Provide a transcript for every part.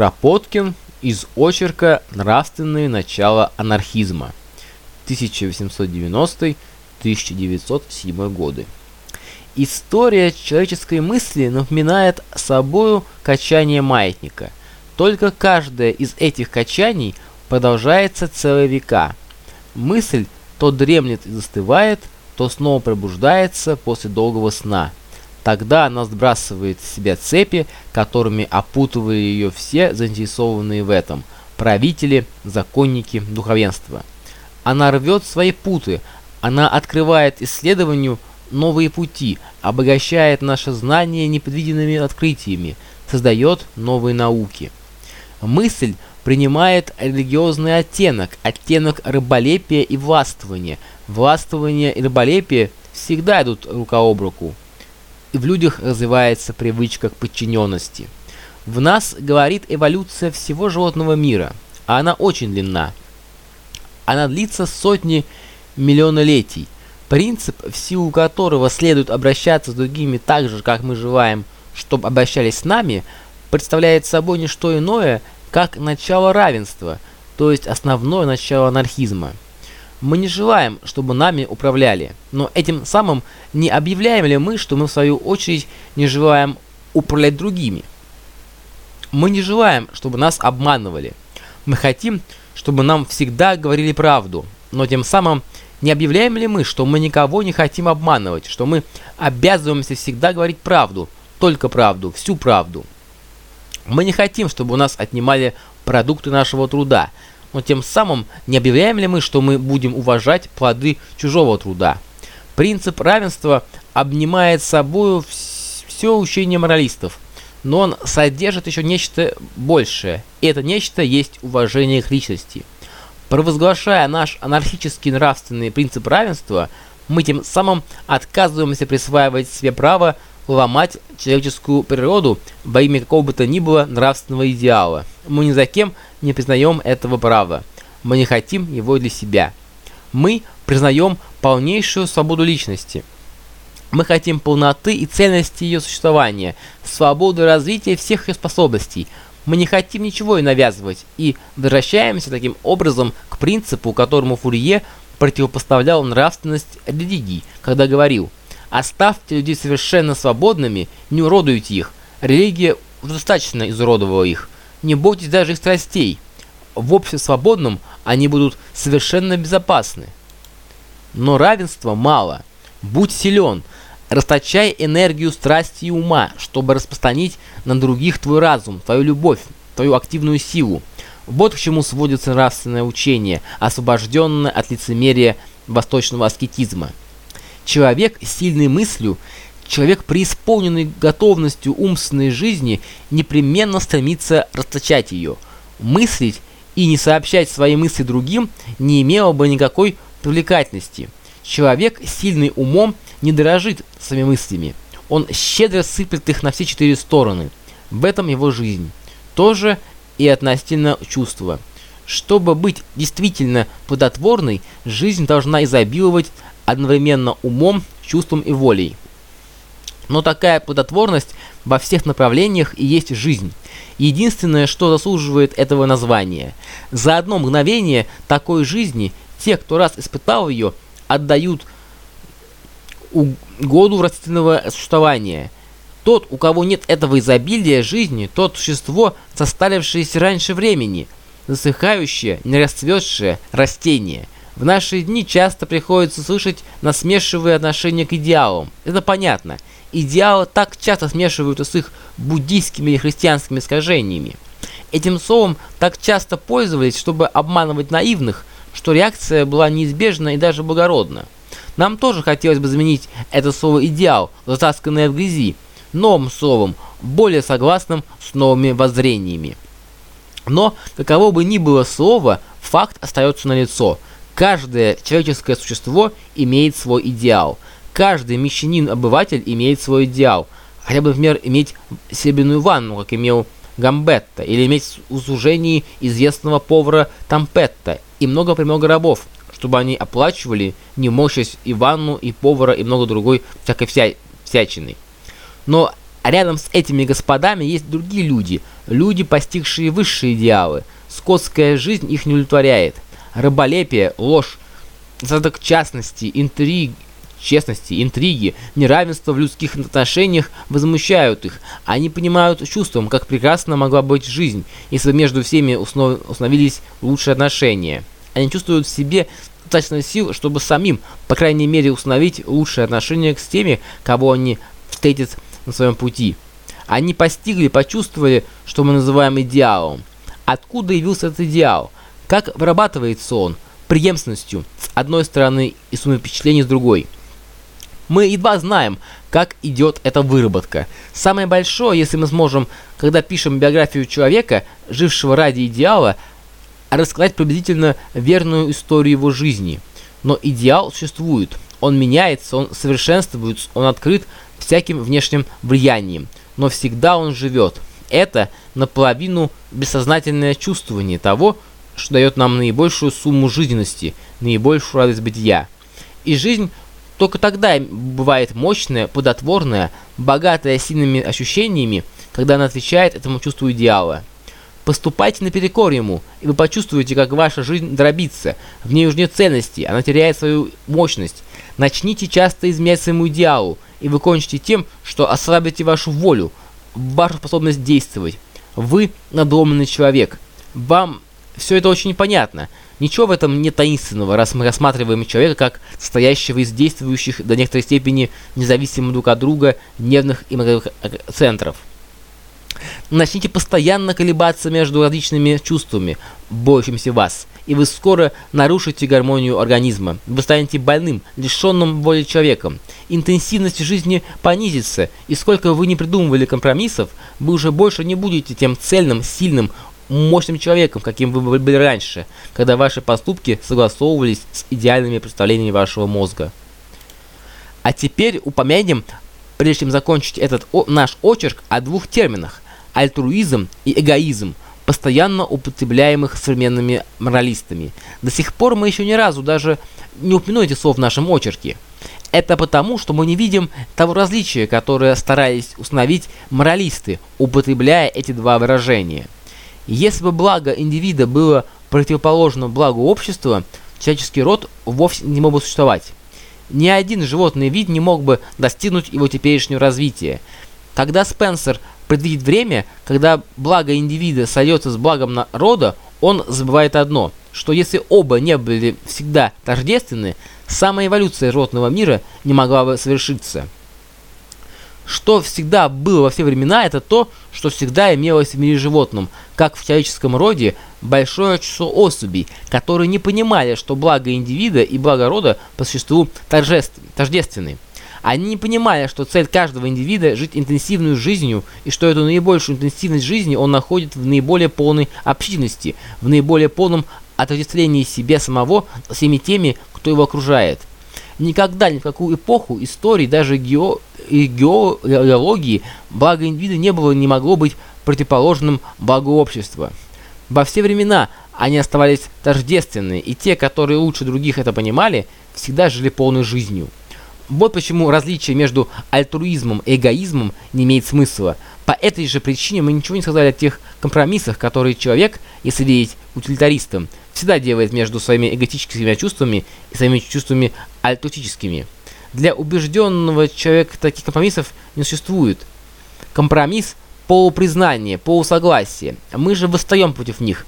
Кропоткин из очерка «Нравственные начала анархизма» 1890-1907 годы. История человеческой мысли напоминает собою качание маятника. Только каждое из этих качаний продолжается целые века. Мысль то дремлет и застывает, то снова пробуждается после долгого сна. Тогда она сбрасывает с себя цепи, которыми опутывали ее все заинтересованные в этом – правители, законники, духовенство. Она рвет свои путы, она открывает исследованию новые пути, обогащает наше знание непредвиденными открытиями, создает новые науки. Мысль принимает религиозный оттенок, оттенок рыболепия и властвования. Властвование и рыболепие всегда идут рука об руку. И в людях развивается привычка к подчиненности. В нас говорит эволюция всего животного мира, а она очень длинна. Она длится сотни миллионолетий. Принцип, в силу которого следует обращаться с другими так же, как мы желаем, чтобы обращались с нами, представляет собой не что иное, как начало равенства, то есть основное начало анархизма. Мы не желаем, чтобы нами управляли, но этим самым не объявляем ли мы, что мы в свою очередь не желаем управлять другими? Мы не желаем, чтобы нас обманывали. Мы хотим, чтобы нам всегда говорили правду, но тем самым не объявляем ли мы, что мы никого не хотим обманывать, что мы обязываемся всегда говорить правду, только правду, всю правду? Мы не хотим, чтобы у нас отнимали продукты нашего труда, но тем самым не объявляем ли мы, что мы будем уважать плоды чужого труда? Принцип равенства обнимает собою все учение моралистов, но он содержит еще нечто большее, и это нечто есть уважение к личности. Провозглашая наш анархический нравственный принцип равенства, мы тем самым отказываемся присваивать себе право ломать человеческую природу во имя какого бы то ни было нравственного идеала. Мы ни за кем не признаем этого права. Мы не хотим его для себя. Мы признаем полнейшую свободу личности. Мы хотим полноты и цельности ее существования, свободы развития всех ее способностей. Мы не хотим ничего и навязывать, и возвращаемся таким образом к принципу, которому Фурье противопоставлял нравственность религии, когда говорил – Оставьте людей совершенно свободными, не уродуйте их. Религия достаточно изуродовала их. Не бойтесь даже их страстей. В обществе свободном они будут совершенно безопасны. Но равенства мало. Будь силен. Расточай энергию страсти и ума, чтобы распространить на других твой разум, твою любовь, твою активную силу. Вот к чему сводится нравственное учение, освобожденное от лицемерия восточного аскетизма. Человек с сильной мыслью, человек преисполненный готовностью умственной жизни непременно стремится расточать ее. Мыслить и не сообщать свои мысли другим не имело бы никакой привлекательности. Человек, сильный умом, не дорожит своими мыслями. Он щедро сыплет их на все четыре стороны. В этом его жизнь. Тоже и относительно чувства. Чтобы быть действительно плодотворной, жизнь должна изобиловать одновременно умом, чувством и волей. Но такая плодотворность во всех направлениях и есть жизнь. Единственное, что заслуживает этого названия. За одно мгновение такой жизни те, кто раз испытал ее, отдают году растительного существования. Тот, у кого нет этого изобилия жизни, тот существо, состарившееся раньше времени, засыхающее, не расцветшее растение – в наши дни часто приходится слышать насмешивые отношения к идеалам. Это понятно. Идеалы так часто смешиваются с их буддийскими и христианскими искажениями. Этим словом так часто пользовались, чтобы обманывать наивных, что реакция была неизбежна и даже благородна. Нам тоже хотелось бы заменить это слово «идеал», затасканное в грязи, новым словом, более согласным с новыми воззрениями. Но, каково бы ни было слово, факт остается налицо – Каждое человеческое существо имеет свой идеал. Каждый мещанин-обыватель имеет свой идеал. Хотя бы, например, иметь серебряную ванну, как имел Гамбетта, или иметь в служении известного повара Тампетта, и много-премного рабов, чтобы они оплачивали, не морщась и ванну, и повара, и много другой всякой вся... всячины. Но рядом с этими господами есть другие люди, люди, постигшие высшие идеалы. Скотская жизнь их не удовлетворяет. Рыболепие, ложь, задок частности, интриги, честности, интриги, неравенство в людских отношениях возмущают их. Они понимают чувством, как прекрасно могла быть жизнь, если между всеми установились лучшие отношения. Они чувствуют в себе достаточно сил, чтобы самим, по крайней мере, установить лучшие отношения с теми, кого они встретят на своем пути. Они постигли, почувствовали, что мы называем идеалом. Откуда явился этот идеал? Как вырабатывается он? Преемственностью с одной стороны и суммой впечатлений с другой – мы едва знаем, как идет эта выработка. Самое большое, если мы сможем, когда пишем биографию человека, жившего ради идеала, рассказать приблизительно верную историю его жизни. Но идеал существует, он меняется, он совершенствуется, он открыт всяким внешним влиянием, но всегда он живет. Это наполовину бессознательное чувствование того, что дает нам наибольшую сумму жизненности, наибольшую радость бытия. И жизнь только тогда бывает мощная, плодотворная, богатая сильными ощущениями, когда она отвечает этому чувству идеала. Поступайте наперекор ему, и вы почувствуете, как ваша жизнь дробится, в ней уже нет ценности, она теряет свою мощность. Начните часто изменять своему идеалу, и вы кончите тем, что ослабите вашу волю, вашу способность действовать. Вы надломленный человек. Вам все это очень понятно. Ничего в этом не таинственного, раз мы рассматриваем человека как состоящего из действующих до некоторой степени независимых друг от друга нервных и мозговых центров. Начните постоянно колебаться между различными чувствами, борющимися вас, и вы скоро нарушите гармонию организма. Вы станете больным, лишенным воли человеком. Интенсивность жизни понизится, и сколько вы не придумывали компромиссов, вы уже больше не будете тем цельным, сильным, мощным человеком, каким вы были раньше, когда ваши поступки согласовывались с идеальными представлениями вашего мозга. А теперь упомянем, прежде чем закончить этот о, наш очерк, о двух терминах – альтруизм и эгоизм, постоянно употребляемых современными моралистами. До сих пор мы еще ни разу даже не упомянули этих слов в нашем очерке. Это потому, что мы не видим того различия, которое старались установить моралисты, употребляя эти два выражения – если бы благо индивида было противоположно благу общества, человеческий род вовсе не мог бы существовать. Ни один животный вид не мог бы достигнуть его теперешнего развития. Когда Спенсер предвидит время, когда благо индивида сойдется с благом народа, он забывает одно, что если оба не были всегда тождественны, самая эволюция животного мира не могла бы совершиться. Что всегда было во все времена, это то, что всегда имелось в мире животном, как в человеческом роде большое число особей, которые не понимали, что благо индивида и благо рода по существу тождественны. Они не понимали, что цель каждого индивида – жить интенсивной жизнью, и что эту наибольшую интенсивность жизни он находит в наиболее полной общительности, в наиболее полном отождествлении себя самого всеми теми, кто его окружает. Никогда, ни в какую эпоху истории, даже гео и геологии благо индивида не было не могло быть противоположным благу общества. Во все времена они оставались тождественны, и те, которые лучше других это понимали, всегда жили полной жизнью. Вот почему различие между альтруизмом и эгоизмом не имеет смысла. По этой же причине мы ничего не сказали о тех компромиссах, которые человек, если верить утилитаристам, всегда делает между своими эготическими чувствами и своими чувствами альтруистическими. Для убежденного человека таких компромиссов не существует. Компромисс – полупризнание, полусогласие. Мы же восстаем против них.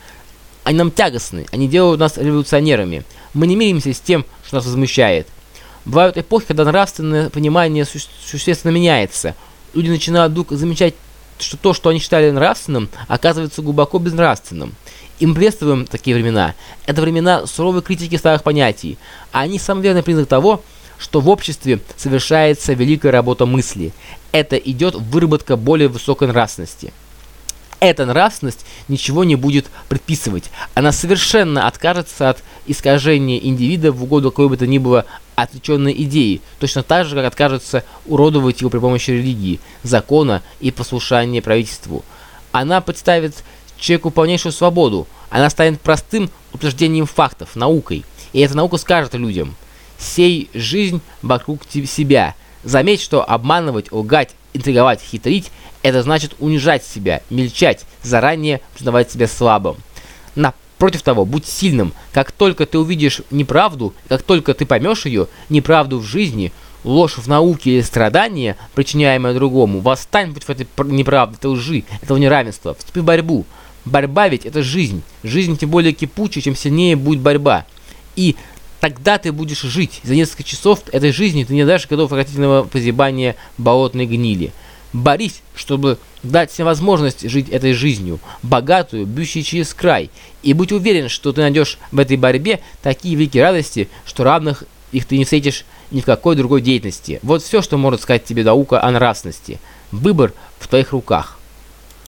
Они нам тягостны, они делают нас революционерами. Мы не миримся с тем, что нас возмущает. Бывают эпохи, когда нравственное понимание су существенно меняется. Люди начинают вдруг замечать, что то, что они считали нравственным, оказывается глубоко безнравственным. И мы приветствуем такие времена. Это времена суровой критики старых понятий. А они самый верный признак того, что в обществе совершается великая работа мысли. Это идет выработка более высокой нравственности. Эта нравственность ничего не будет предписывать. Она совершенно откажется от искажения индивида в угоду какой бы то ни было отвлеченной идеи, точно так же, как откажется уродовать его при помощи религии, закона и послушания правительству. Она представит человеку полнейшую свободу, она станет простым утверждением фактов, наукой, и эта наука скажет людям – сей жизнь вокруг себя. Заметь, что обманывать, лгать, интриговать, хитрить – это значит унижать себя, мельчать, заранее признавать себя слабым. Напротив того, будь сильным. Как только ты увидишь неправду, как только ты поймешь ее, неправду в жизни, ложь в науке или страдания, причиняемое другому, восстань против этой неправды, этой лжи, этого неравенства, вступи в борьбу. Борьба ведь это жизнь. Жизнь тем более кипучая, чем сильнее будет борьба. И тогда ты будешь жить. За несколько часов этой жизни ты не дашь годов отвратительного позябания болотной гнили. Борись, чтобы дать всем возможность жить этой жизнью, богатую, бьющей через край. И будь уверен, что ты найдешь в этой борьбе такие великие радости, что равных их ты не встретишь ни в какой другой деятельности. Вот все, что может сказать тебе наука о нравственности. Выбор в твоих руках.